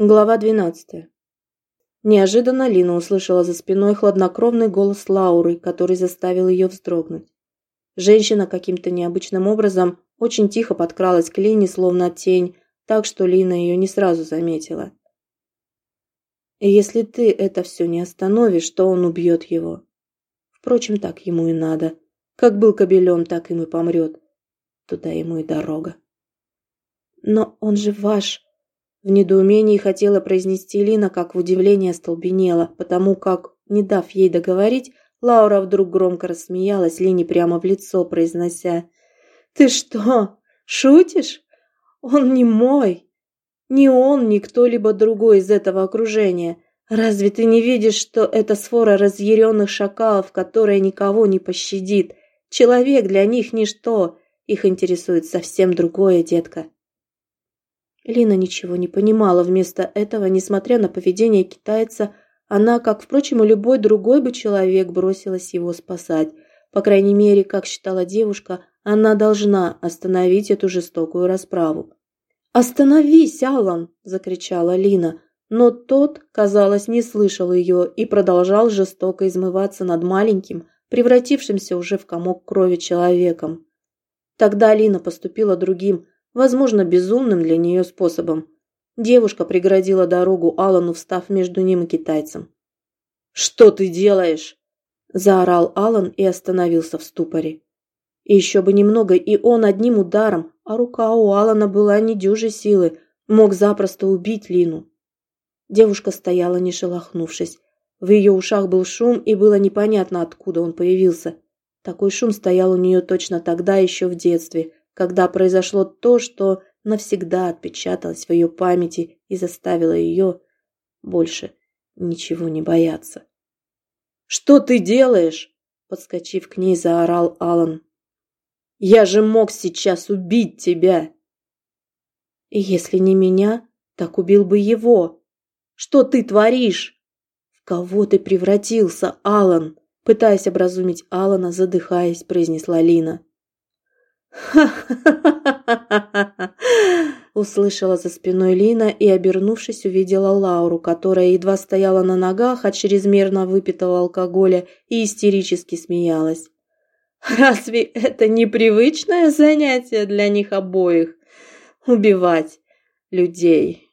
Глава двенадцатая. Неожиданно Лина услышала за спиной хладнокровный голос Лауры, который заставил ее вздрогнуть. Женщина каким-то необычным образом очень тихо подкралась к Лине, словно тень, так что Лина ее не сразу заметила. Если ты это все не остановишь, то он убьет его. Впрочем, так ему и надо. Как был кобелем, так им и помрет. Туда ему и дорога. Но он же ваш, в недоумении хотела произнести Лина, как в удивлении остолбенела, потому как, не дав ей договорить, Лаура вдруг громко рассмеялась Лине прямо в лицо, произнося «Ты что, шутишь? Он не мой. Ни он, ни кто-либо другой из этого окружения. Разве ты не видишь, что это сфора разъяренных шакалов, которая никого не пощадит? Человек для них ничто. Их интересует совсем другое, детка». Лина ничего не понимала. Вместо этого, несмотря на поведение китайца, она, как, впрочем, и любой другой бы человек, бросилась его спасать. По крайней мере, как считала девушка, она должна остановить эту жестокую расправу. «Остановись, Аллан!» – закричала Лина. Но тот, казалось, не слышал ее и продолжал жестоко измываться над маленьким, превратившимся уже в комок крови человеком. Тогда Лина поступила другим – возможно, безумным для нее способом. Девушка преградила дорогу Алану, встав между ним и китайцем. «Что ты делаешь?» – заорал Алан и остановился в ступоре. Еще бы немного, и он одним ударом, а рука у Алана была недюжей силы, мог запросто убить Лину. Девушка стояла, не шелохнувшись. В ее ушах был шум, и было непонятно, откуда он появился. Такой шум стоял у нее точно тогда, еще в детстве, когда произошло то, что навсегда отпечаталось в ее памяти и заставило ее больше ничего не бояться. «Что ты делаешь?» Подскочив к ней, заорал Алан. «Я же мог сейчас убить тебя!» «Если не меня, так убил бы его. Что ты творишь?» «В кого ты превратился, Алан?» Пытаясь образумить Алана, задыхаясь, произнесла Лина. Услышала за спиной Лина и, обернувшись, увидела Лауру, которая едва стояла на ногах от чрезмерно выпитого алкоголя и истерически смеялась. «Разве это непривычное занятие для них обоих? Убивать людей!»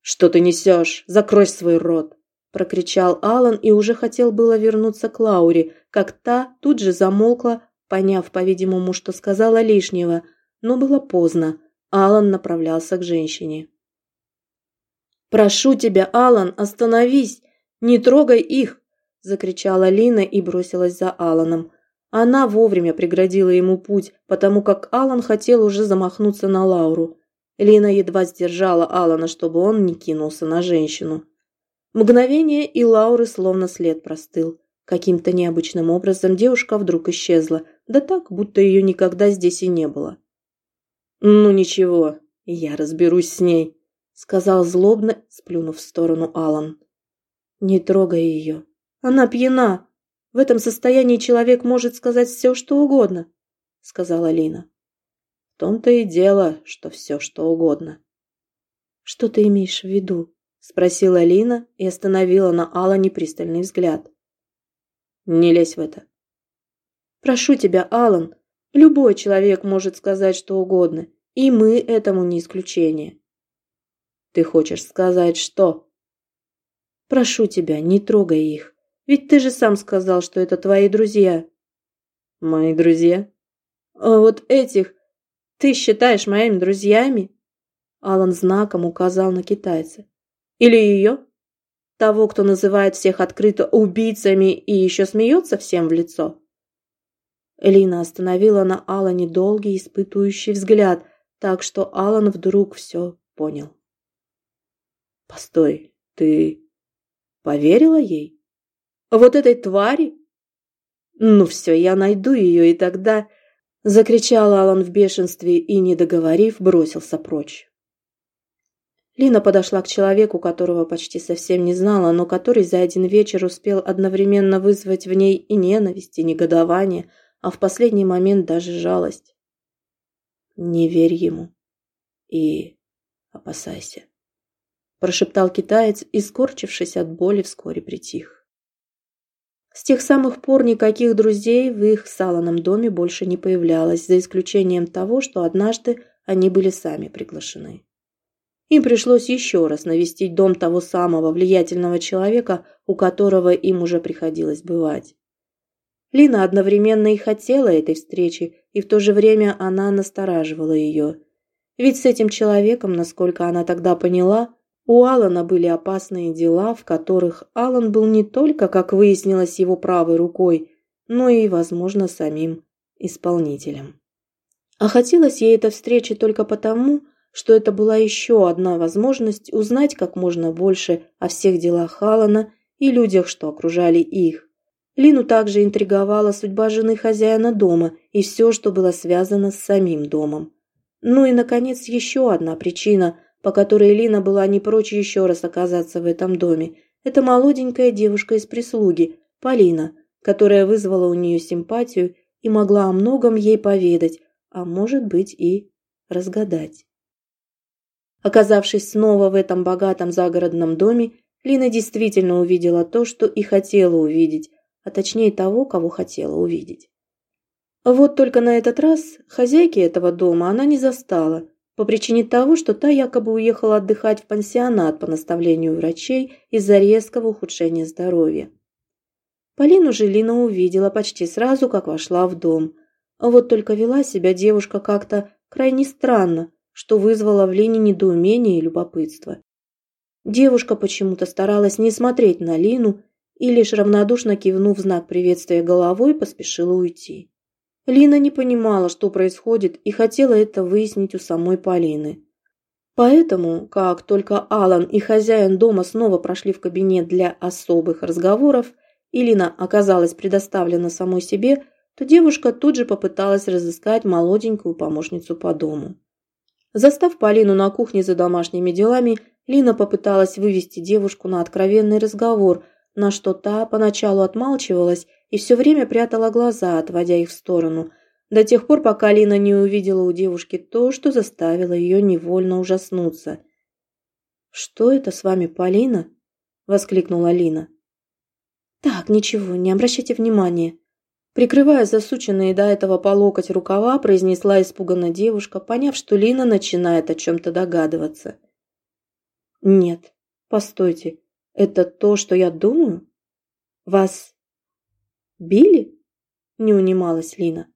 «Что ты несешь? Закрой свой рот!» прокричал Алан и уже хотел было вернуться к Лауре, как та тут же замолкла, поняв, по-видимому, что сказала лишнего, но было поздно. Алан направлялся к женщине. «Прошу тебя, Алан, остановись! Не трогай их!» – закричала Лина и бросилась за Аланом. Она вовремя преградила ему путь, потому как Алан хотел уже замахнуться на Лауру. Лина едва сдержала Алана, чтобы он не кинулся на женщину. Мгновение, и Лауры словно след простыл. Каким-то необычным образом девушка вдруг исчезла, да так, будто ее никогда здесь и не было. «Ну ничего, я разберусь с ней», — сказал злобно, сплюнув в сторону Алан. «Не трогай ее. Она пьяна. В этом состоянии человек может сказать все, что угодно», — сказала Лина. «В том-то и дело, что все, что угодно». «Что ты имеешь в виду?» — спросила Лина и остановила на Алане пристальный взгляд. Не лезь в это. Прошу тебя, Алан. Любой человек может сказать что угодно, и мы этому не исключение. Ты хочешь сказать что? Прошу тебя, не трогай их. Ведь ты же сам сказал, что это твои друзья. Мои друзья? А вот этих ты считаешь моими друзьями? Алан знаком указал на китайца. Или ее? Того, кто называет всех открыто убийцами и еще смеется всем в лицо? Элина остановила на Алане долгий испытующий взгляд, так что Алан вдруг все понял. «Постой, ты поверила ей? Вот этой твари? Ну все, я найду ее, и тогда...» Закричал Алан в бешенстве и, не договорив, бросился прочь. Лина подошла к человеку, которого почти совсем не знала, но который за один вечер успел одновременно вызвать в ней и ненависть, и негодование, а в последний момент даже жалость. Не верь ему и опасайся. – прошептал китаец и, скорчившись от боли, вскоре притих. С тех самых пор никаких друзей в их с Алланом доме больше не появлялось, за исключением того, что однажды они были сами приглашены. Им пришлось еще раз навестить дом того самого влиятельного человека, у которого им уже приходилось бывать. Лина одновременно и хотела этой встречи, и в то же время она настораживала ее. Ведь с этим человеком, насколько она тогда поняла, у Алана были опасные дела, в которых Алан был не только, как выяснилось, его правой рукой, но и, возможно, самим исполнителем. А хотелось ей эта встреча только потому, что это была еще одна возможность узнать как можно больше о всех делах Алана и людях, что окружали их. Лину также интриговала судьба жены хозяина дома и все, что было связано с самим домом. Ну и, наконец, еще одна причина, по которой Лина была не прочь еще раз оказаться в этом доме. Это молоденькая девушка из прислуги, Полина, которая вызвала у нее симпатию и могла о многом ей поведать, а может быть и разгадать. Оказавшись снова в этом богатом загородном доме, Лина действительно увидела то, что и хотела увидеть, а точнее того, кого хотела увидеть. Вот только на этот раз хозяйки этого дома она не застала, по причине того, что та якобы уехала отдыхать в пансионат по наставлению врачей из-за резкого ухудшения здоровья. Полину же Лина увидела почти сразу, как вошла в дом. Вот только вела себя девушка как-то крайне странно, что вызвало в Лине недоумение и любопытство. Девушка почему-то старалась не смотреть на Лину и лишь равнодушно кивнув знак приветствия головой, поспешила уйти. Лина не понимала, что происходит, и хотела это выяснить у самой Полины. Поэтому, как только Алан и хозяин дома снова прошли в кабинет для особых разговоров, и Лина оказалась предоставлена самой себе, то девушка тут же попыталась разыскать молоденькую помощницу по дому. Застав Полину на кухне за домашними делами, Лина попыталась вывести девушку на откровенный разговор – на что та поначалу отмалчивалась и все время прятала глаза, отводя их в сторону, до тех пор, пока Лина не увидела у девушки то, что заставило ее невольно ужаснуться. «Что это с вами, Полина?» – воскликнула Лина. «Так, ничего, не обращайте внимания». Прикрывая засученные до этого по локоть рукава, произнесла испуганно девушка, поняв, что Лина начинает о чем-то догадываться. «Нет, постойте, это то, что я думаю? Вас били? Не унималась Лина.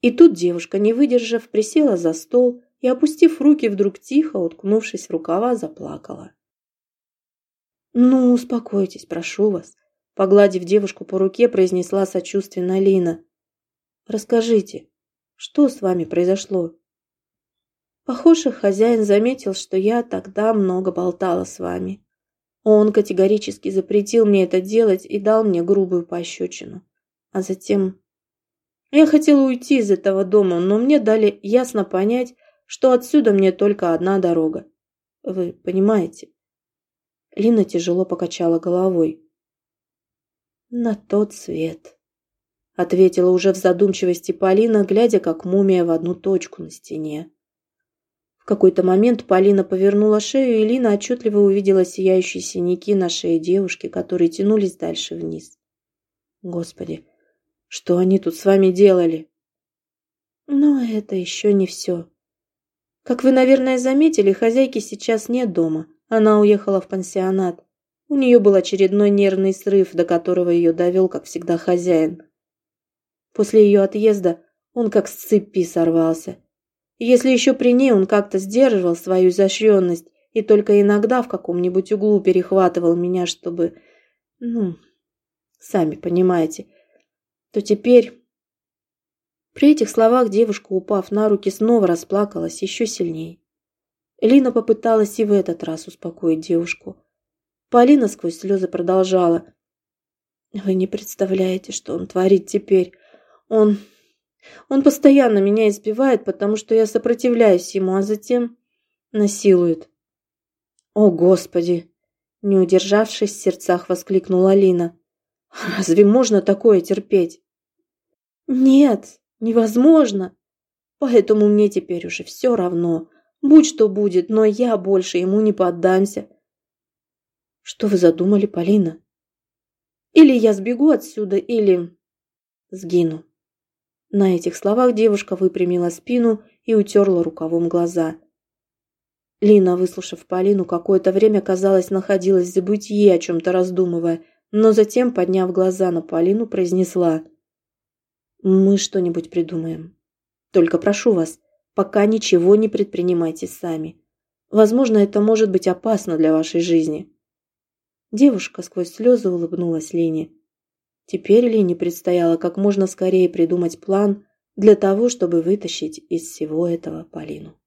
И тут девушка, не выдержав, присела за стол и, опустив руки, вдруг тихо, уткнувшись в рукава, заплакала. «Ну, успокойтесь, прошу вас», – погладив девушку по руке, произнесла сочувственно Лина. «Расскажите, что с вами произошло?» Похоже, хозяин заметил, что я тогда много болтала с вами. Он категорически запретил мне это делать и дал мне грубую пощечину. А затем... Я хотела уйти из этого дома, но мне дали ясно понять, что отсюда мне только одна дорога. Вы понимаете? Лина тяжело покачала головой. На тот свет, ответила уже в задумчивости Полина, глядя как мумия в одну точку на стене. В какой-то момент Полина повернула шею, и Лина отчетливо увидела сияющие синяки на шее девушки, которые тянулись дальше вниз. Господи, что они тут с вами делали? Но это еще не все. Как вы, наверное, заметили, хозяйки сейчас нет дома. Она уехала в пансионат. У нее был очередной нервный срыв, до которого ее довел, как всегда, хозяин. После ее отъезда он как с цепи сорвался если еще при ней он как-то сдерживал свою изощренность и только иногда в каком-нибудь углу перехватывал меня, чтобы... Ну, сами понимаете, то теперь... При этих словах девушка, упав на руки, снова расплакалась еще сильнее. Лина попыталась и в этот раз успокоить девушку. Полина сквозь слезы продолжала. «Вы не представляете, что он творит теперь. Он... Он постоянно меня избивает, потому что я сопротивляюсь ему, а затем насилует. О, Господи! Не удержавшись в сердцах, воскликнула Алина. Разве можно такое терпеть? Нет, невозможно. Поэтому мне теперь уже все равно. Будь что будет, но я больше ему не поддамся. Что вы задумали, Полина? Или я сбегу отсюда, или сгину. На этих словах девушка выпрямила спину и утерла рукавом глаза. Лина, выслушав Полину, какое-то время, казалось, находилась в забытье, о чем-то раздумывая, но затем, подняв глаза на Полину, произнесла «Мы что-нибудь придумаем. Только прошу вас, пока ничего не предпринимайте сами. Возможно, это может быть опасно для вашей жизни». Девушка сквозь слезы улыбнулась Лене. Теперь Лене предстояло как можно скорее придумать план для того, чтобы вытащить из всего этого Полину.